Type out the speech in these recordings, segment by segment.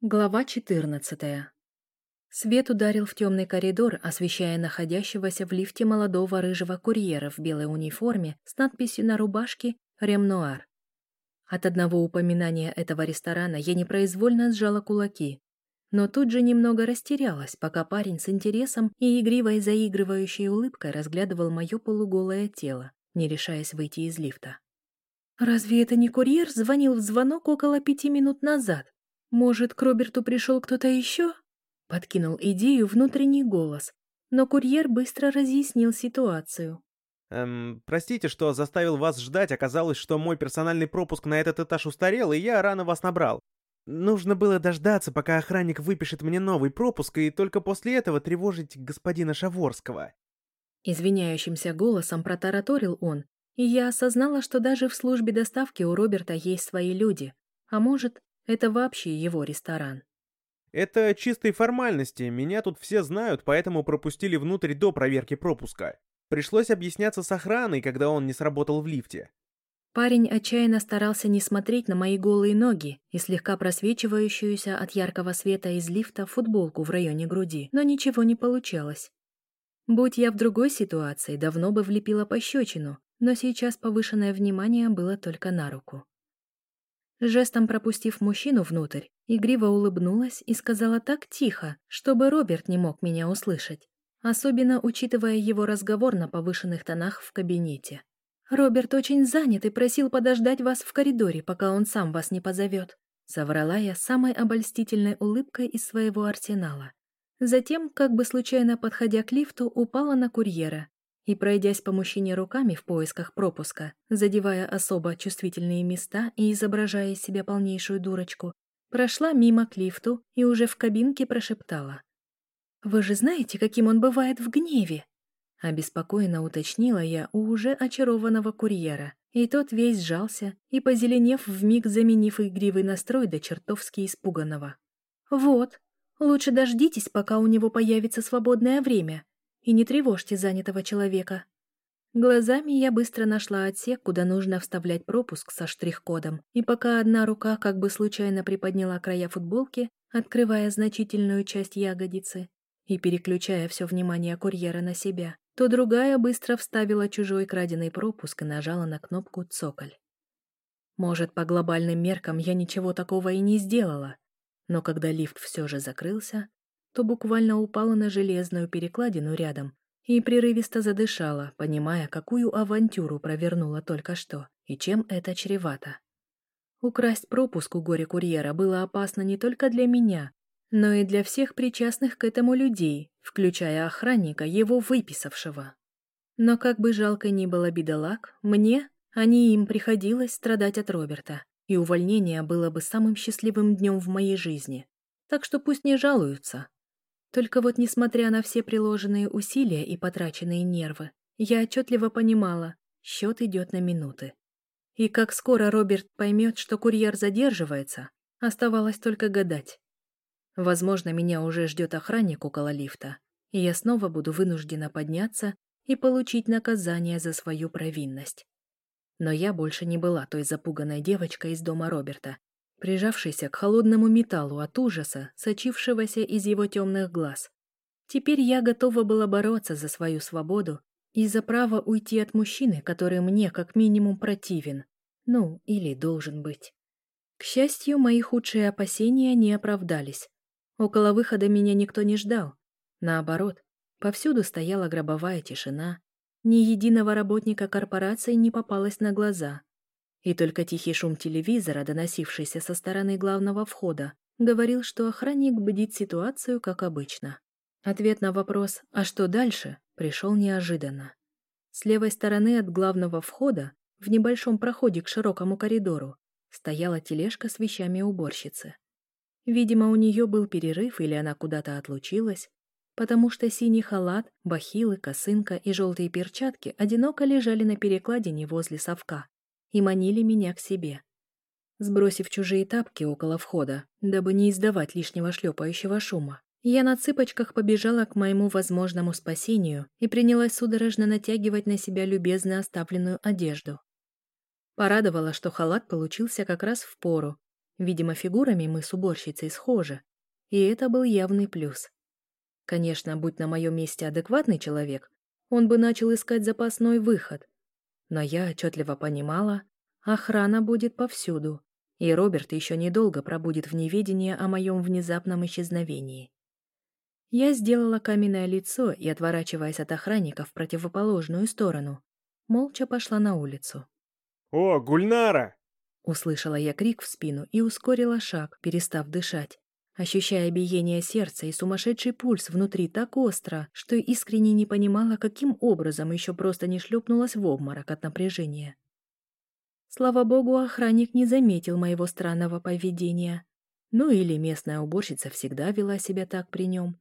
Глава 14. Свет ударил в темный коридор, освещая находящегося в лифте молодого рыжего курьера в белой униформе с надписью на рубашке «Ремнуар». От одного упоминания этого ресторана я непроизвольно сжала кулаки, но тут же немного растерялась, пока парень с интересом и игривой заигрывающей улыбкой разглядывал мое полуголое тело, не решаясь выйти из лифта. «Разве это не курьер звонил в звонок около пяти минут назад?» «Может, к Роберту пришел кто-то еще?» Подкинул идею внутренний голос, но курьер быстро разъяснил ситуацию. «Эм, простите, что заставил вас ждать, оказалось, что мой персональный пропуск на этот этаж устарел, и я рано вас набрал. Нужно было дождаться, пока охранник выпишет мне новый пропуск, и только после этого тревожить господина Шаворского». Извиняющимся голосом протараторил он, и я осознала, что даже в службе доставки у Роберта есть свои люди, а может, это вообще его ресторан. Это чистые формальности, меня тут все знают, поэтому пропустили внутрь до проверки пропуска. Пришлось объясняться с охраной, когда он не сработал в лифте. Парень отчаянно старался не смотреть на мои голые ноги и слегка просвечивающуюся от яркого света из лифта футболку в районе груди, но ничего не получалось. Будь я в другой ситуации, давно бы влепила пощечину, но сейчас повышенное внимание было только на руку. Жестом пропустив мужчину внутрь, игриво улыбнулась и сказала так тихо, чтобы Роберт не мог меня услышать, особенно учитывая его разговор на повышенных тонах в кабинете. «Роберт очень занят и просил подождать вас в коридоре, пока он сам вас не позовет», соврала я самой обольстительной улыбкой из своего арсенала. Затем, как бы случайно подходя к лифту, упала на курьера и, пройдясь по мужчине руками в поисках пропуска, задевая особо чувствительные места и изображая из себя полнейшую дурочку, прошла мимо к лифту и уже в кабинке прошептала. «Вы же знаете, каким он бывает в гневе?» Обеспокоенно уточнила я у уже очарованного курьера, и тот весь сжался и, позеленев, вмиг заменив игривый настрой до чертовски испуганного. «Вот, лучше дождитесь, пока у него появится свободное время, и не тревожьте занятого человека. Глазами я быстро нашла отсек, куда нужно вставлять пропуск со штрих-кодом, и пока одна рука как бы случайно приподняла края футболки, открывая значительную часть ягодицы и переключая все внимание курьера на себя, то другая быстро вставила чужой краденый пропуск и нажала на кнопку «Цоколь». Может, по глобальным меркам я ничего такого и не сделала, но когда лифт все же закрылся, то буквально упала на железную перекладину рядом и прерывисто задышала, понимая, какую авантюру провернула только что и чем это чревато. Украсть пропуск у горе-курьера было опасно не только для меня, но и для всех причастных к этому людей, включая охранника, его выписавшего. Но как бы жалко ни было бедолаг, мне, а не им приходилось страдать от Роберта, и увольнение было бы самым счастливым днем в моей жизни. Так что пусть не жалуются, только вот, несмотря на все приложенные усилия и потраченные нервы, я отчетливо понимала, счет идет на минуты. И как скоро Роберт поймет, что курьер задерживается, оставалось только гадать. Возможно, меня уже ждет охранник около лифта, и я снова буду вынуждена подняться и получить наказание за свою провинность. Но я больше не была той запуганной девочкой из дома Роберта, прижавшийся к холодному металлу от ужаса, сочившегося из его темных глаз. Теперь я готова была бороться за свою свободу и за право уйти от мужчины, который мне как минимум противен. Ну, или должен быть. К счастью, мои худшие опасения не оправдались. Около выхода меня никто не ждал. Наоборот, повсюду стояла гробовая тишина. Ни единого работника корпорации не попалось на глаза — и только тихий шум телевизора, доносившийся со стороны главного входа, говорил, что охранник бдит ситуацию, как обычно. Ответ на вопрос «А что дальше?» пришел неожиданно. С левой стороны от главного входа, в небольшом проходе к широкому коридору, стояла тележка с вещами уборщицы. Видимо, у нее был перерыв или она куда-то отлучилась, потому что синий халат, бахилы, косынка и желтые перчатки одиноко лежали на перекладине возле совка, и манили меня к себе. Сбросив чужие тапки около входа, дабы не издавать лишнего шлепающего шума, я на цыпочках побежала к моему возможному спасению и принялась судорожно натягивать на себя любезно оставленную одежду. Порадовала, что халат получился как раз в пору, Видимо, фигурами мы с уборщицей схожи, и это был явный плюс. Конечно, будь на моем месте адекватный человек, он бы начал искать запасной выход. Но я отчетливо понимала, охрана будет повсюду, и Роберт еще недолго пробудет в неведении о моем внезапном исчезновении. Я сделала каменное лицо и, отворачиваясь от охранника в противоположную сторону, молча пошла на улицу. «О, Гульнара!» Услышала я крик в спину и ускорила шаг, перестав дышать, ощущая биение сердца и сумасшедший пульс внутри так остро, что искренне не понимала, каким образом еще просто не шлепнулась в обморок от напряжения. Слава богу, охранник не заметил моего странного поведения. Ну или местная уборщица всегда вела себя так при нем.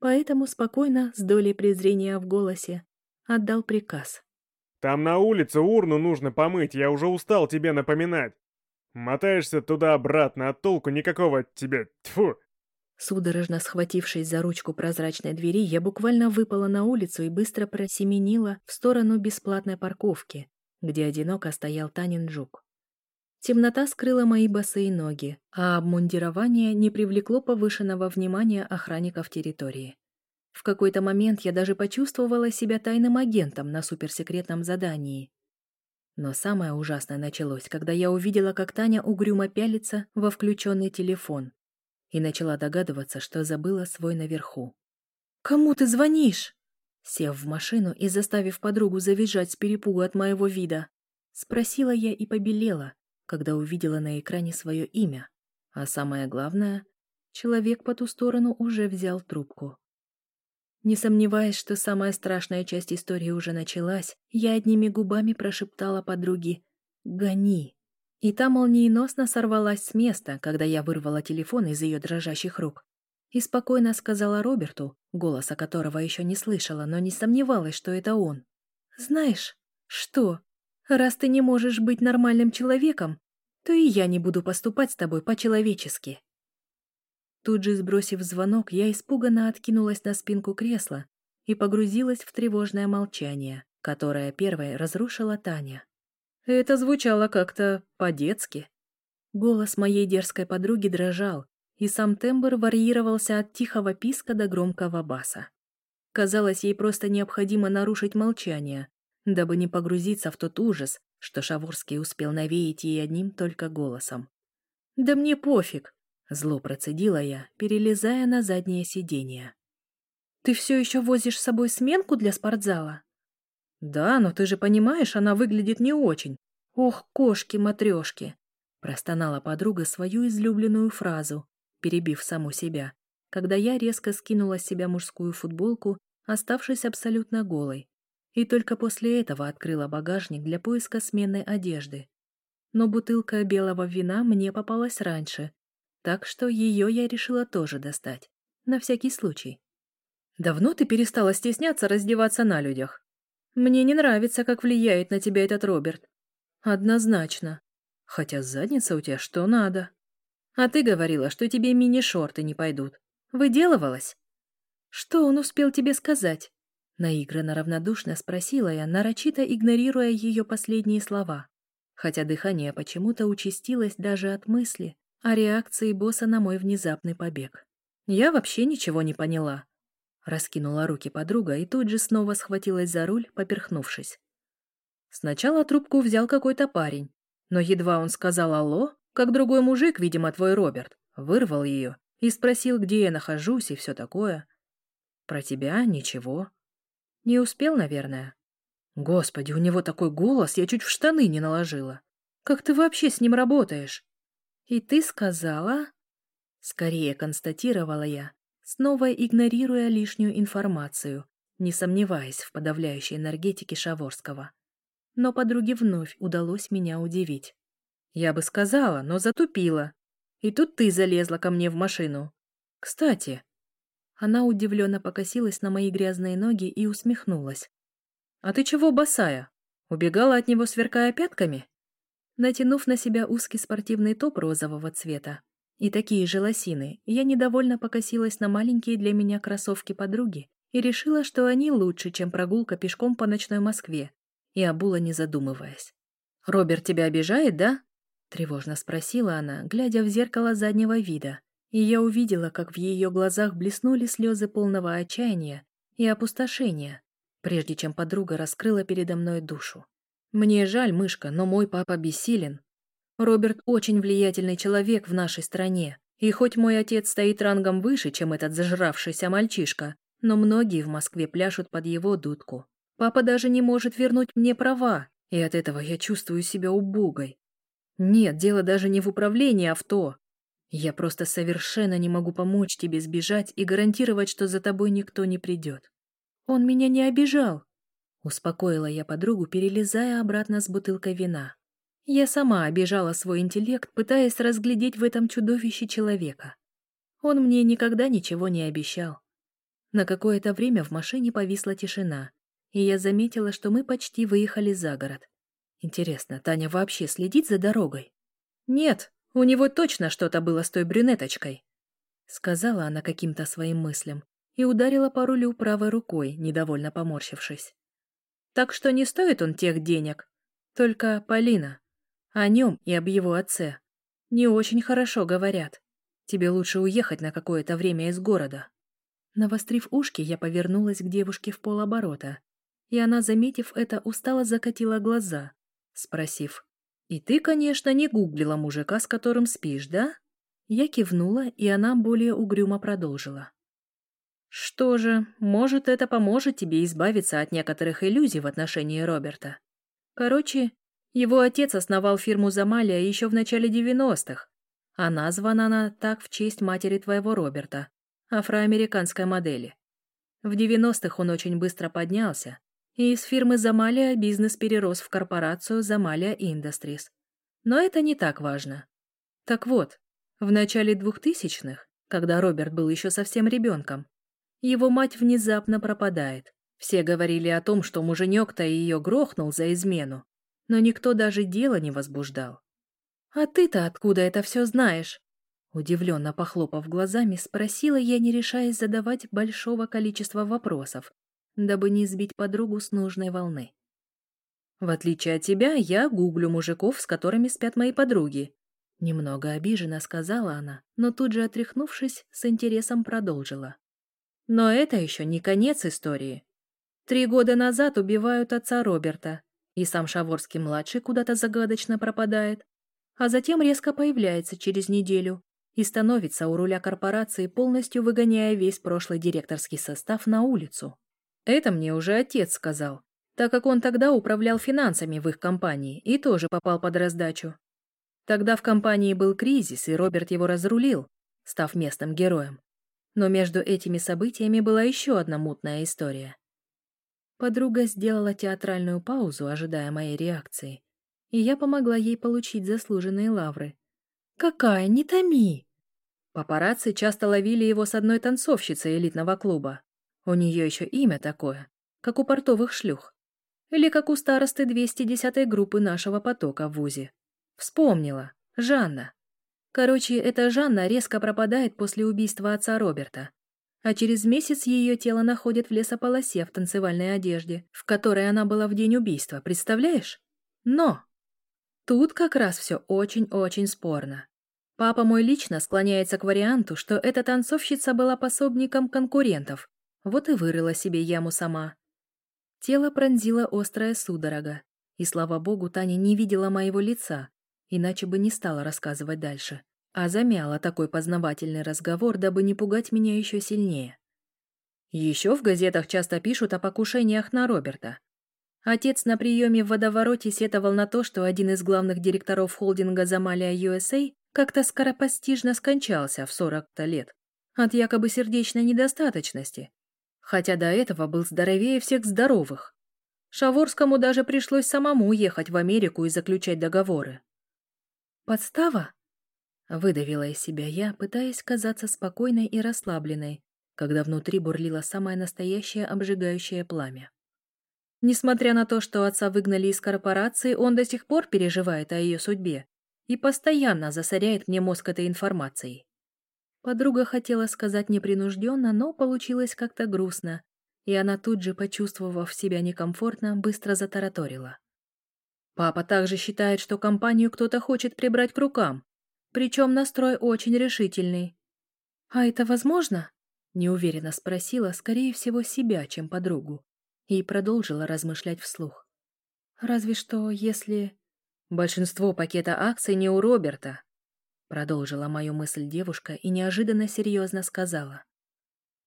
Поэтому спокойно, с долей презрения в голосе, отдал приказ. Там на улице урну нужно помыть, я уже устал тебе напоминать. Мотаешься туда-обратно, а толку никакого от тебя. Тьфу!» Судорожно схватившись за ручку прозрачной двери, я буквально выпала на улицу и быстро просеменила в сторону бесплатной парковки, где одиноко стоял Танин Жук. Темнота скрыла мои босые ноги, а обмундирование не привлекло повышенного внимания охранников территории. В какой-то момент я даже почувствовала себя тайным агентом на суперсекретном задании. Но самое ужасное началось, когда я увидела, как Таня угрюмо пялится во включенный телефон и начала догадываться, что забыла свой наверху. «Кому ты звонишь?» Сев в машину и заставив подругу завизжать с перепугу от моего вида, спросила я и побелела, когда увидела на экране свое имя. А самое главное, человек по ту сторону уже взял трубку. Не сомневаясь, что самая страшная часть истории уже началась, я одними губами прошептала подруге «Гони!». И та молниеносно сорвалась с места, когда я вырвала телефон из ее дрожащих рук. И спокойно сказала Роберту, голоса которого еще не слышала, но не сомневалась, что это он. «Знаешь, что? Раз ты не можешь быть нормальным человеком, то и я не буду поступать с тобой по-человечески». Тут же сбросив звонок, я испуганно откинулась на спинку кресла и погрузилась в тревожное молчание, которое первой разрушила Таня. Это звучало как-то по-детски. Голос моей дерзкой подруги дрожал, и сам тембр варьировался от тихого писка до громкого баса. Казалось, ей просто необходимо нарушить молчание, дабы не погрузиться в тот ужас, что Шаворский успел навеять ей одним только голосом. «Да мне пофиг, Зло процедила я, перелезая на заднее сиденье. «Ты все еще возишь с собой сменку для спортзала?» «Да, но ты же понимаешь, она выглядит не очень. Ох, кошки-матрешки!» Простонала подруга свою излюбленную фразу, перебив саму себя, когда я резко скинула с себя мужскую футболку, оставшись абсолютно голой, и только после этого открыла багажник для поиска сменной одежды. Но бутылка белого вина мне попалась раньше, так что ее я решила тоже достать. На всякий случай. Давно ты перестала стесняться раздеваться на людях? Мне не нравится, как влияет на тебя этот Роберт. Однозначно. Хотя задница у тебя что надо. А ты говорила, что тебе мини-шорты не пойдут. Выделывалась? Что он успел тебе сказать? Наигранно равнодушно спросила я, нарочито игнорируя ее последние слова. Хотя дыхание почему-то участилось даже от мысли, о реакции босса на мой внезапный побег. Я вообще ничего не поняла. Раскинула руки подруга и тут же снова схватилась за руль, поперхнувшись. Сначала трубку взял какой-то парень, но едва он сказал «Алло», как другой мужик, видимо, твой Роберт, вырвал ее и спросил, где я нахожусь и все такое. Про тебя ничего. Не успел, наверное. Господи, у него такой голос, я чуть в штаны не наложила. Как ты вообще с ним работаешь? «И ты сказала?» Скорее констатировала я, снова игнорируя лишнюю информацию, не сомневаясь в подавляющей энергетике Шаворского. Но подруге вновь удалось меня удивить. Я бы сказала, но затупила. И тут ты залезла ко мне в машину. Кстати, она удивленно покосилась на мои грязные ноги и усмехнулась. «А ты чего босая? Убегала от него, сверкая пятками?» Натянув на себя узкий спортивный топ розового цвета и такие же лосины, я недовольно покосилась на маленькие для меня кроссовки подруги и решила, что они лучше, чем прогулка пешком по ночной Москве, и обула не задумываясь. «Роберт тебя обижает, да? Тревожно спросила она, глядя в зеркало заднего вида, и я увидела, как в ее глазах блеснули слезы полного отчаяния и опустошения, прежде чем подруга раскрыла передо мной душу. «Мне жаль, мышка, но мой папа бессилен. Роберт очень влиятельный человек в нашей стране, и хоть мой отец стоит рангом выше, чем этот зажравшийся мальчишка, но многие в Москве пляшут под его дудку. Папа даже не может вернуть мне права, и от этого я чувствую себя убогой. Нет, дело даже не в управлении авто. Я просто совершенно не могу помочь тебе сбежать и гарантировать, что за тобой никто не придет. Он меня не обижал. Успокоила я подругу, перелезая обратно с бутылкой вина. Я сама обижала свой интеллект, пытаясь разглядеть в этом чудовище человека. Он мне никогда ничего не обещал. На какое-то время в машине повисла тишина, и я заметила, что мы почти выехали за город. Интересно, Таня вообще следит за дорогой? Нет, у него точно что-то было с той брюнеточкой, сказала она каким-то своим мыслям и ударила по рулю правой рукой, недовольно поморщившись. Так что не стоит он тех денег. Только, Полина, о нем и об его отце не очень хорошо говорят. Тебе лучше уехать на какое-то время из города. Навострив ушки, я повернулась к девушке в полоборота и она, заметив это, устало закатила глаза, спросив, «И ты, конечно, не гуглила мужика, с которым спишь, да?» Я кивнула, и она более угрюмо продолжила. «Что же, может, это поможет тебе избавиться от некоторых иллюзий в отношении Роберта. Короче, его отец основал фирму Замалия еще в начале 90-х, а названа она так в честь матери твоего Роберта, афроамериканской модели. В 90-х он очень быстро поднялся, и из фирмы Замалия бизнес перерос в корпорацию Замалия Industries. Но это не так важно. Так вот, в начале двухтысячных, когда Роберт был еще совсем ребенком, его мать внезапно пропадает. Все говорили о том, что муженек-то ее грохнул за измену, но никто даже дела не возбуждал. «А ты-то откуда это все знаешь?» Удивленно похлопав глазами, спросила я, не решаясь задавать большого количества вопросов, дабы не сбить подругу с нужной волны. В отличие от тебя, я гуглю мужиков, с которыми спят мои подруги. Немного обиженно сказала она, но тут же отряхнувшись, с интересом продолжила. Но это еще не конец истории. Три года назад убивают отца Роберта, и сам Шаворский-младший куда-то загадочно пропадает, а затем резко появляется через неделю и становится у руля корпорации, полностью выгоняя весь прошлый директорский состав на улицу. Это мне уже отец сказал, так как он тогда управлял финансами в их компании и тоже попал под раздачу. Тогда в компании был кризис, и Роберт его разрулил, став местным героем. Но между этими событиями была еще одна мутная история. Подруга сделала театральную паузу, ожидая моей реакции, и я помогла ей получить заслуженные лавры. «Какая? Не томи!» Папарацци часто ловили его с одной танцовщицей элитного клуба. У нее еще имя такое, как у портовых шлюх. Или как у старосты 210-й группы нашего потока в ВУЗе. Вспомнила. Жанна. Короче, эта Жанна резко пропадает после убийства отца Роберта. А через месяц ее тело находят в лесополосе в танцевальной одежде, в которой она была в день убийства, представляешь? Но! Тут как раз все очень-очень спорно. Папа мой лично склоняется к варианту, что эта танцовщица была пособником конкурентов, вот и вырыла себе яму сама. Тело пронзила острая судорога, и, слава богу, Таня не видела моего лица, иначе бы не стала рассказывать дальше, а замяла такой познавательный разговор, дабы не пугать меня еще сильнее. Еще в газетах часто пишут о покушениях на Роберта. Отец на приеме в водовороте сетовал на то, что один из главных директоров холдинга Замалия USA как-то скоропостижно скончался в 40-то лет от якобы сердечной недостаточности, хотя до этого был здоровее всех здоровых. Шаворскому даже пришлось самому ехать в Америку и заключать договоры. «Подстава?» — выдавила из себя я, пытаясь казаться спокойной и расслабленной, когда внутри бурлило самое настоящее обжигающее пламя. Несмотря на то, что отца выгнали из корпорации, он до сих пор переживает о ее судьбе и постоянно засоряет мне мозг этой информацией. Подруга хотела сказать непринужденно, но получилось как-то грустно, и она тут же, почувствовав себя некомфортно, быстро затараторила. Папа также считает, что компанию кто-то хочет прибрать к рукам. Причем настрой очень решительный. «А это возможно?» — неуверенно спросила, скорее всего, себя, чем подругу. И продолжила размышлять вслух. «Разве что, если...» «Большинство пакета акций не у Роберта», — продолжила мою мысль девушка и неожиданно серьезно сказала.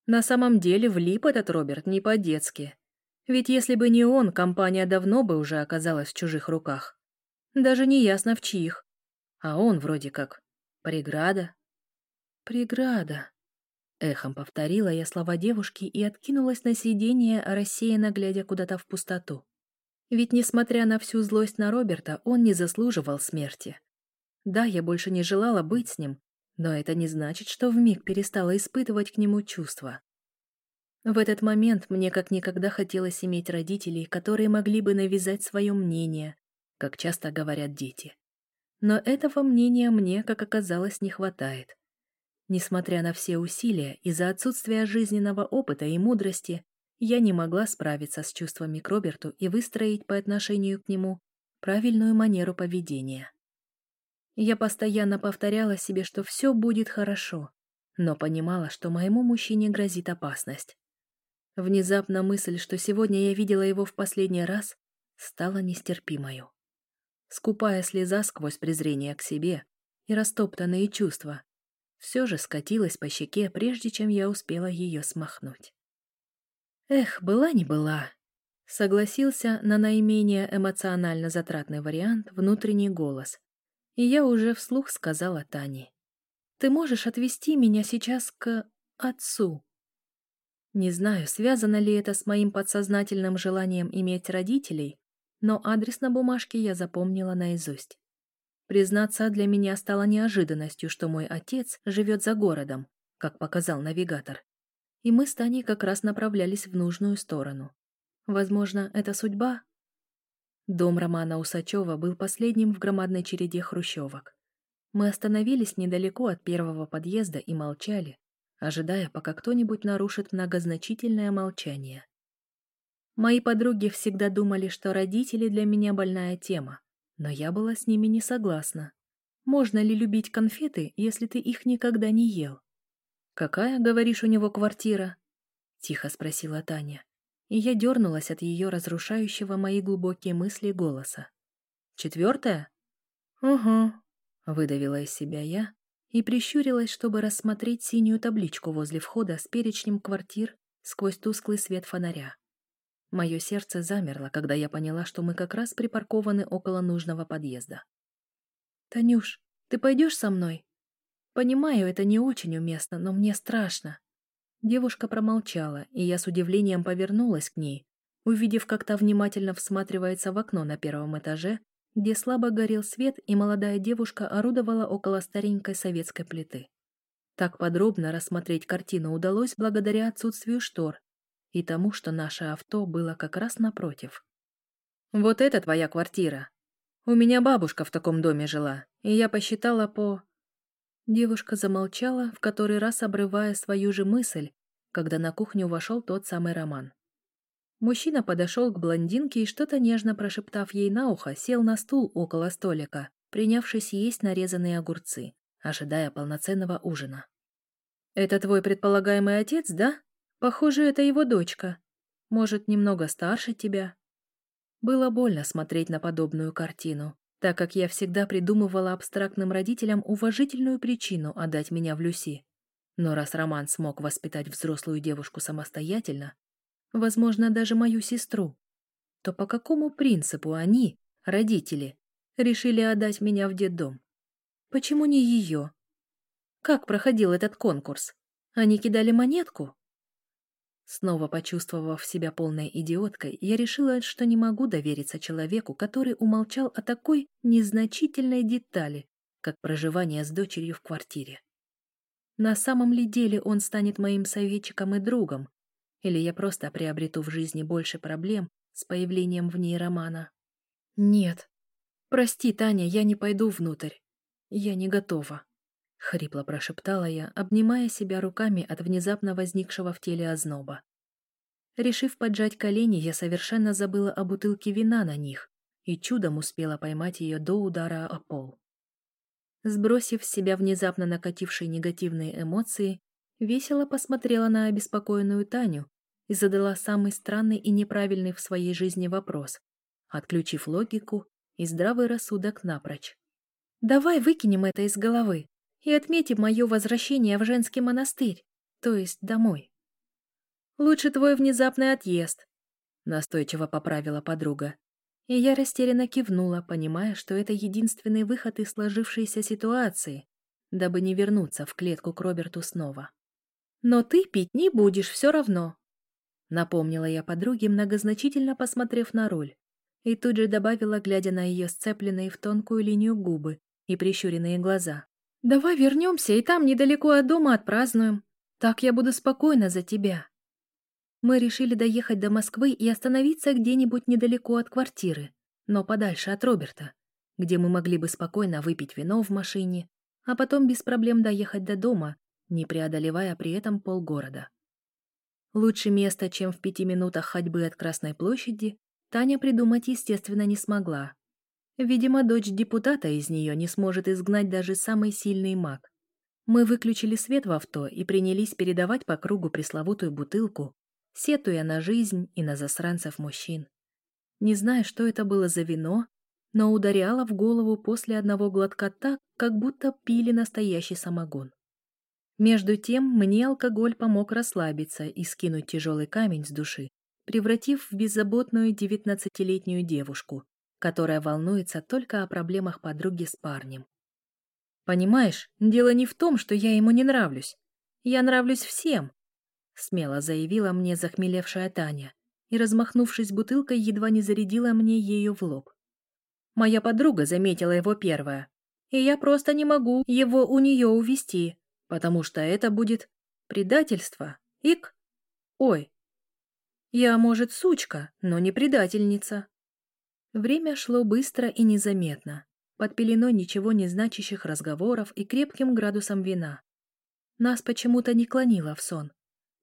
«На самом деле влип этот Роберт не по-детски. Ведь если бы не он, компания давно бы уже оказалась в чужих руках. Даже не ясно в чьих. А он вроде как преграда. Преграда. Эхом повторила я слова девушки и откинулась на сиденье, рассеянно глядя куда-то в пустоту. Ведь, несмотря на всю злость на Роберта, он не заслуживал смерти. Да, я больше не желала быть с ним, но это не значит, что вмиг перестала испытывать к нему чувства. В этот момент мне как никогда хотелось иметь родителей, которые могли бы навязать свое мнение, как часто говорят дети. Но этого мнения мне, как оказалось, не хватает. Несмотря на все усилия, из-за отсутствия жизненного опыта и мудрости, я не могла справиться с чувствами к Роберту и выстроить по отношению к нему правильную манеру поведения. Я постоянно повторяла себе, что все будет хорошо, но понимала, что моему мужчине грозит опасность. Внезапно мысль, что сегодня я видела его в последний раз, стала нестерпимою. Скупая слеза сквозь презрение к себе и растоптанные чувства все же скатилась по щеке, прежде чем я успела ее смахнуть. Эх, была не была. Согласился на наименее эмоционально затратный вариант внутренний голос. И я уже вслух сказала Тане. «Ты можешь отвезти меня сейчас к отцу?» Не знаю, связано ли это с моим подсознательным желанием иметь родителей, но адрес на бумажке я запомнила наизусть. Признаться, для меня стало неожиданностью, что мой отец живет за городом, как показал навигатор. И мы с Таней как раз направлялись в нужную сторону. Возможно, это судьба? Дом Романа Усачева был последним в громадной череде хрущевок. Мы остановились недалеко от первого подъезда и молчали, ожидая, пока кто-нибудь нарушит многозначительное молчание. Мои подруги всегда думали, что родители для меня больная тема, но я была с ними не согласна. Можно ли любить конфеты, если ты их никогда не ел? «Какая, говоришь, у него квартира?» — тихо спросила Таня. И я дернулась от ее разрушающего мои глубокие мысли голоса. «Четвертая?» «Угу», — выдавила из себя я, и прищурилась, чтобы рассмотреть синюю табличку возле входа с перечнем квартир сквозь тусклый свет фонаря. Мое сердце замерло, когда я поняла, что мы как раз припаркованы около нужного подъезда. «Танюш, ты пойдешь со мной?» «Понимаю, это не очень уместно, но мне страшно». Девушка промолчала, и я с удивлением повернулась к ней, увидев, как та внимательно всматривается в окно на первом этаже где слабо горел свет, и молодая девушка орудовала около старенькой советской плиты. Так подробно рассмотреть картину удалось благодаря отсутствию штор и тому, что наше авто было как раз напротив. «Вот это твоя квартира. У меня бабушка в таком доме жила, и я посчитала по...» Девушка замолчала, в который раз обрывая свою же мысль, когда на кухню вошел тот самый Роман. Мужчина подошел к блондинке и, что-то нежно прошептав ей на ухо, сел на стул около столика, принявшись есть нарезанные огурцы, ожидая полноценного ужина. «Это твой предполагаемый отец, да? Похоже, это его дочка. Может, немного старше тебя?» Было больно смотреть на подобную картину, так как я всегда придумывала абстрактным родителям уважительную причину отдать меня в Люси. Но раз Роман смог воспитать взрослую девушку самостоятельно, возможно, даже мою сестру, то по какому принципу они, родители, решили отдать меня в детдом? Почему не ее? Как проходил этот конкурс? Они кидали монетку? Снова почувствовав себя полной идиоткой, я решила, что не могу довериться человеку, который умолчал о такой незначительной детали, как проживание с дочерью в квартире. На самом ли деле он станет моим советчиком и другом, или я просто приобрету в жизни больше проблем с появлением в ней романа? Нет. Прости, Таня, я не пойду внутрь. Я не готова. Хрипло прошептала я, обнимая себя руками от внезапно возникшего в теле озноба. Решив поджать колени, я совершенно забыла о бутылке вина на них и чудом успела поймать ее до удара о пол. Сбросив с себя внезапно накатившие негативные эмоции, весело посмотрела на обеспокоенную Таню и задала самый странный и неправильный в своей жизни вопрос, отключив логику и здравый рассудок напрочь. «Давай выкинем это из головы и отметим мое возвращение в женский монастырь, то есть домой». «Лучше твой внезапный отъезд», — настойчиво поправила подруга. И я растерянно кивнула, понимая, что это единственный выход из сложившейся ситуации, дабы не вернуться в клетку к Роберту снова. «Но ты пить не будешь все равно», — напомнила я подруге, многозначительно посмотрев на роль, и тут же добавила, глядя на ее сцепленные в тонкую линию губы и прищуренные глаза. «Давай вернемся и там недалеко от дома отпразднуем. Так я буду спокойна за тебя». Мы решили доехать до Москвы и остановиться где-нибудь недалеко от квартиры, но подальше от Роберта, где мы могли бы спокойно выпить вино в машине, а потом без проблем доехать до дома, не преодолевая при этом полгорода. Лучше места, чем в пяти минутах ходьбы от Красной площади, Таня придумать, естественно, не смогла. Видимо, дочь депутата из нее не сможет изгнать даже самый сильный маг. Мы выключили свет в авто и принялись передавать по кругу пресловутую бутылку, сетуя на жизнь и на засранцев мужчин. Не знаю, что это было за вино, но ударяло в голову после одного глотка так, как будто пили настоящий самогон. Между тем мне алкоголь помог расслабиться и скинуть тяжелый камень с души, превратив в беззаботную девятнадцатилетнюю девушку, которая волнуется только о проблемах подруги с парнем. Понимаешь, дело не в том, что я ему не нравлюсь. Я нравлюсь всем, смело заявила мне захмелевшая Таня и, размахнувшись бутылкой, едва не зарядила мне ею в лоб. Моя подруга заметила его первая, и я просто не могу его у нее увести, потому что это будет предательство. Ик? Ой. Я, может, сучка, но не предательница. Время шло быстро и незаметно, под пеленой ничего не значащих разговоров и крепким градусом вина. Нас почему-то не клонило в сон,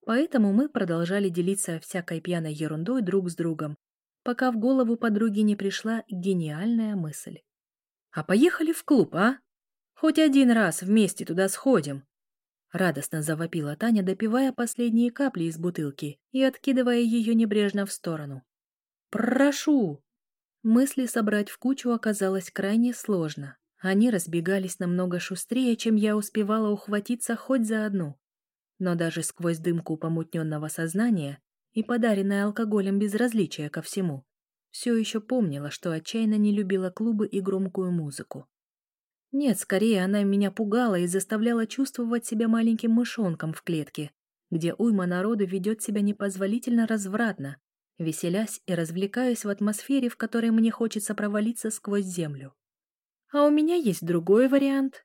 Поэтому мы продолжали делиться всякой пьяной ерундой друг с другом, пока в голову подруги не пришла гениальная мысль. «А поехали в клуб, а? Хоть один раз вместе туда сходим!» Радостно завопила Таня, допивая последние капли из бутылки и откидывая ее небрежно в сторону. «Прошу!» Мысли собрать в кучу оказалось крайне сложно. Они разбегались намного шустрее, чем я успевала ухватиться хоть за одну. Но даже сквозь дымку помутненного сознания и подаренное алкоголем безразличие ко всему, все еще помнила, что отчаянно не любила клубы и громкую музыку. Нет, скорее она меня пугала и заставляла чувствовать себя маленьким мышонком в клетке, где уйма народу ведет себя непозволительно развратно, веселясь и развлекаясь в атмосфере, в которой мне хочется провалиться сквозь землю. А у меня есть другой вариант.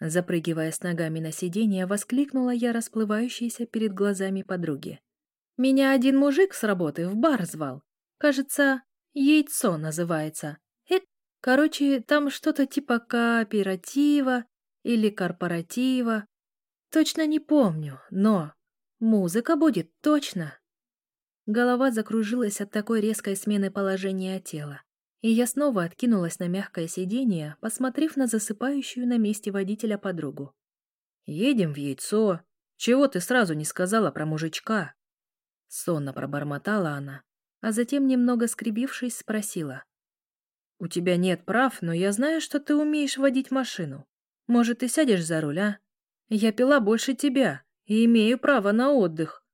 Запрыгивая с ногами на сиденье, воскликнула я расплывающейся перед глазами подруги. «Меня один мужик с работы в бар звал. Кажется, яйцо называется. Короче, там что-то типа кооператива или корпоратива. Точно не помню, но музыка будет точно». Голова закружилась от такой резкой смены положения тела и я снова откинулась на мягкое сиденье, посмотрев на засыпающую на месте водителя подругу. «Едем в яйцо. Чего ты сразу не сказала про мужичка?» Сонно пробормотала она, а затем, немного скребившись, спросила. «У тебя нет прав, но я знаю, что ты умеешь водить машину. Может, ты сядешь за руль, а? Я пила больше тебя и имею право на отдых».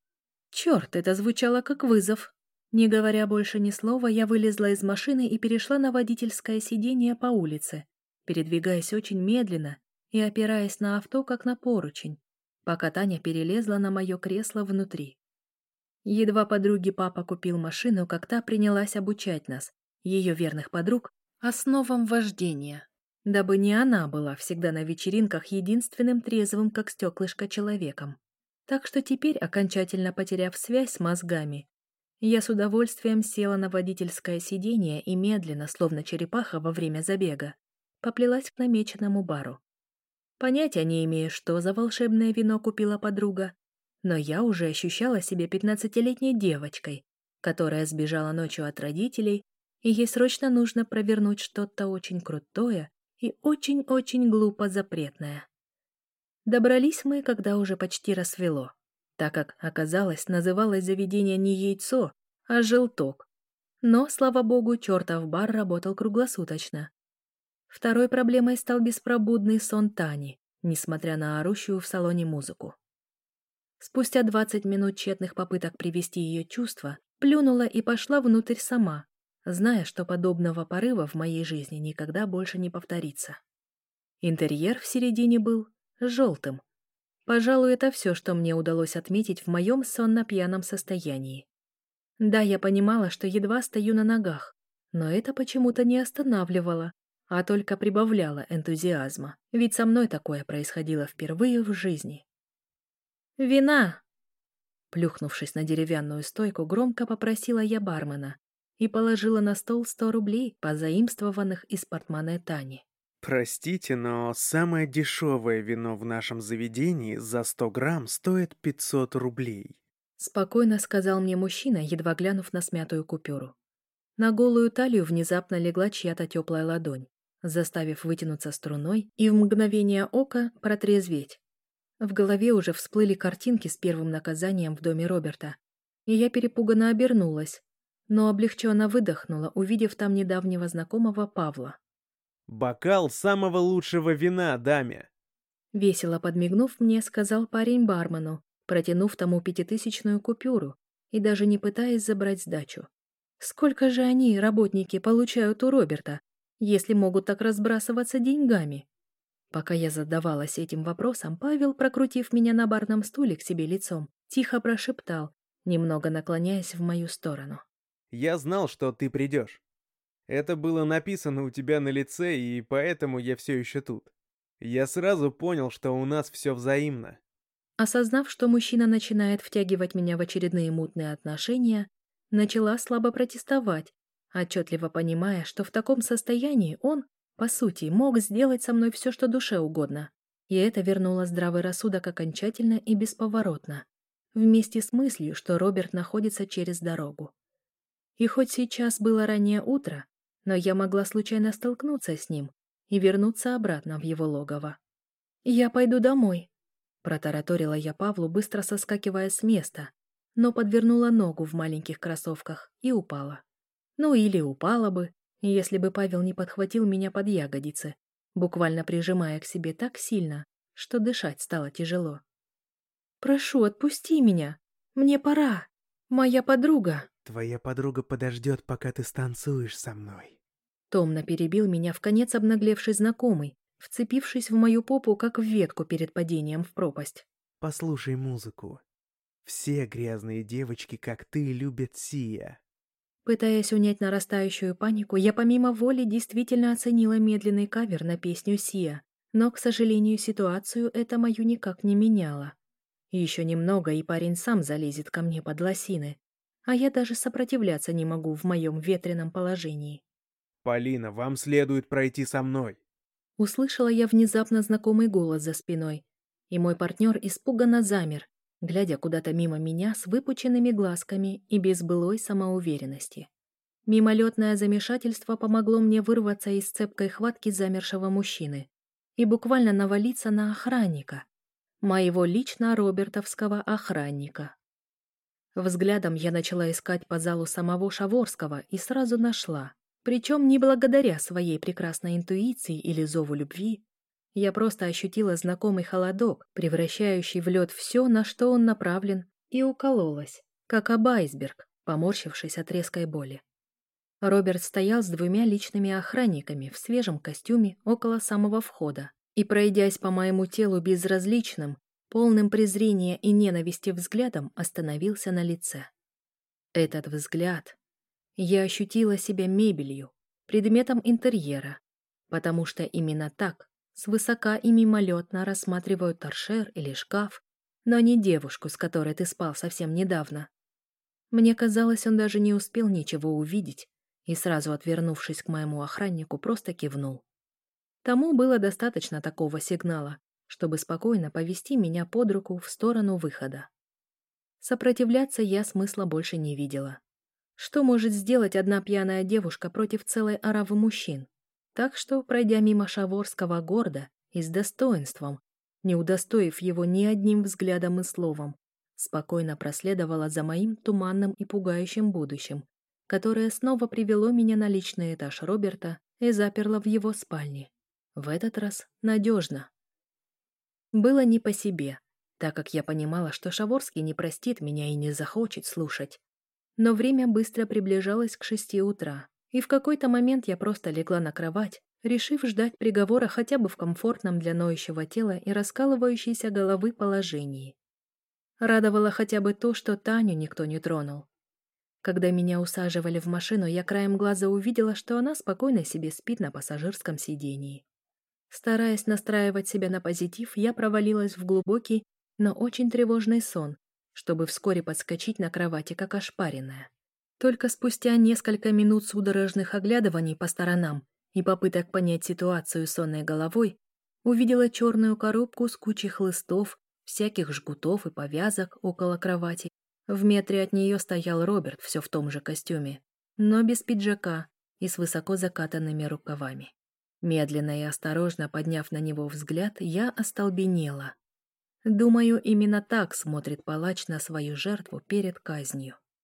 Черт, это звучало как вызов. Не говоря больше ни слова, я вылезла из машины и перешла на водительское сиденье по улице, передвигаясь очень медленно и опираясь на авто, как на поручень, пока Таня перелезла на мое кресло внутри. Едва подруги папа купил машину, как та принялась обучать нас, ее верных подруг, основам вождения, дабы не она была всегда на вечеринках единственным трезвым, как стеклышко, человеком. Так что теперь, окончательно потеряв связь с мозгами, я с удовольствием села на водительское сиденье и медленно, словно черепаха во время забега, поплелась к намеченному бару. Понятия не имею, что за волшебное вино купила подруга, но я уже ощущала себя пятнадцатилетней девочкой, которая сбежала ночью от родителей и ей срочно нужно провернуть что-то очень крутое и очень-очень глупо запретное. Добрались мы, когда уже почти рассвело, так как, оказалось, называлось заведение не яйцо, а желток. Но, слава богу, чертов бар работал круглосуточно. Второй проблемой стал беспробудный сон Тани, несмотря на орущую в салоне музыку. Спустя 20 минут тщетных попыток привести ее чувства, плюнула и пошла внутрь сама, зная, что подобного порыва в моей жизни никогда больше не повторится. Интерьер в середине был желтым. Пожалуй, это все, что мне удалось отметить в моем сонно-пьяном состоянии. Да, я понимала, что едва стою на ногах, но это почему-то не останавливало, а только прибавляло энтузиазма, ведь со мной такое происходило впервые в жизни. «Вина!» Плюхнувшись на деревянную стойку, громко попросила я бармена и положила на стол сто рублей, позаимствованных из портмоне Тани. «Простите, но самое дешевое вино в нашем заведении за 100 грамм стоит 500 рублей», спокойно сказал мне мужчина, едва глянув на смятую купюру. На голую талию внезапно легла чья-то теплая ладонь, заставив вытянуться струной и в мгновение ока протрезветь. В голове уже всплыли картинки с первым наказанием в доме Роберта, и я перепуганно обернулась, но облегченно выдохнула, увидев там недавнего знакомого Павла. «Бокал самого лучшего вина, даме!» Весело подмигнув мне, сказал парень бармену, протянув тому пятитысячную купюру и даже не пытаясь забрать сдачу. Сколько же они, работники, получают у Роберта, если могут так разбрасываться деньгами? Пока я задавалась этим вопросом, Павел, прокрутив меня на барном стуле к себе лицом, тихо прошептал, немного наклоняясь в мою сторону. «Я знал, что ты придешь. Это было написано у тебя на лице, и поэтому я все еще тут. Я сразу понял, что у нас все взаимно». Осознав, что мужчина начинает втягивать меня в очередные мутные отношения, начала слабо протестовать, отчетливо понимая, что в таком состоянии он, по сути, мог сделать со мной все, что душе угодно. И это вернуло здравый рассудок окончательно и бесповоротно. Вместе с мыслью, что Роберт находится через дорогу. И хоть сейчас было раннее утро, но я могла случайно столкнуться с ним и вернуться обратно в его логово. «Я пойду домой», — протараторила я Павлу, быстро соскакивая с места, но подвернула ногу в маленьких кроссовках и упала. Ну или упала бы, если бы Павел не подхватил меня под ягодицы, буквально прижимая к себе так сильно, что дышать стало тяжело. «Прошу, отпусти меня! Мне пора! Моя подруга!» «Твоя подруга подождет, пока ты станцуешь со мной!» Томно перебил меня в конец обнаглевший знакомый, вцепившись в мою попу, как в ветку перед падением в пропасть. «Послушай музыку. Все грязные девочки, как ты, любят Сия. Пытаясь унять нарастающую панику, я помимо воли действительно оценила медленный кавер на песню Сия, но, к сожалению, ситуацию это мою никак не меняло. Еще немного, и парень сам залезет ко мне под лосины, а я даже сопротивляться не могу в моем ветреном положении. «Полина, вам следует пройти со мной!» Услышала я внезапно знакомый голос за спиной, и мой партнер испуганно замер, глядя куда-то мимо меня с выпученными глазками и без былой самоуверенности. Мимолетное замешательство помогло мне вырваться из цепкой хватки замершего мужчины и буквально навалиться на охранника, моего лично робертовского охранника. Взглядом я начала искать по залу самого Шаворского и сразу нашла, причем не благодаря своей прекрасной интуиции или зову любви, я просто ощутила знакомый холодок, превращающий в лед все, на что он направлен, и укололась, как об айсберг, поморщившись от резкой боли. Роберт стоял с двумя личными охранниками в свежем костюме около самого входа и, пройдясь по моему телу безразличным, полным презрения и ненависти взглядом, остановился на лице. Этот взгляд... Я ощутила себя мебелью, предметом интерьера, потому что именно так свысока и мимолетно рассматривают торшер или шкаф, но не девушку, с которой ты спал совсем недавно. Мне казалось, он даже не успел ничего увидеть и, сразу отвернувшись к моему охраннику, просто кивнул. Тому было достаточно такого сигнала, чтобы спокойно повести меня под руку в сторону выхода. Сопротивляться я смысла больше не видела. Что может сделать одна пьяная девушка против целой оравы мужчин? Так что, пройдя мимо Шаворского гордо и с достоинством, не удостоив его ни одним взглядом и словом, спокойно проследовала за моим туманным и пугающим будущим, которое снова привело меня на личный этаж Роберта и заперло в его спальне. В этот раз надежно. Было не по себе, так как я понимала, что Шаворский не простит меня и не захочет слушать. Но время быстро приближалось к шести утра, и в какой-то момент я просто легла на кровать, решив ждать приговора хотя бы в комфортном для ноющего тела и раскалывающейся головы положении. Радовало хотя бы то, что Таню никто не тронул. Когда меня усаживали в машину, я краем глаза увидела, что она спокойно себе спит на пассажирском сидении. Стараясь настраивать себя на позитив, я провалилась в глубокий, но очень тревожный сон, чтобы вскоре подскочить на кровати, как ошпаренная. Только спустя несколько минут судорожных оглядываний по сторонам и попыток понять ситуацию сонной головой, увидела черную коробку с кучей хлыстов, всяких жгутов и повязок около кровати. В метре от нее стоял Роберт, все в том же костюме, но без пиджака и с высоко закатанными рукавами. Медленно и осторожно подняв на него взгляд, я остолбенела. Думаю, именно так смотрит палач на свою жертву перед казнью.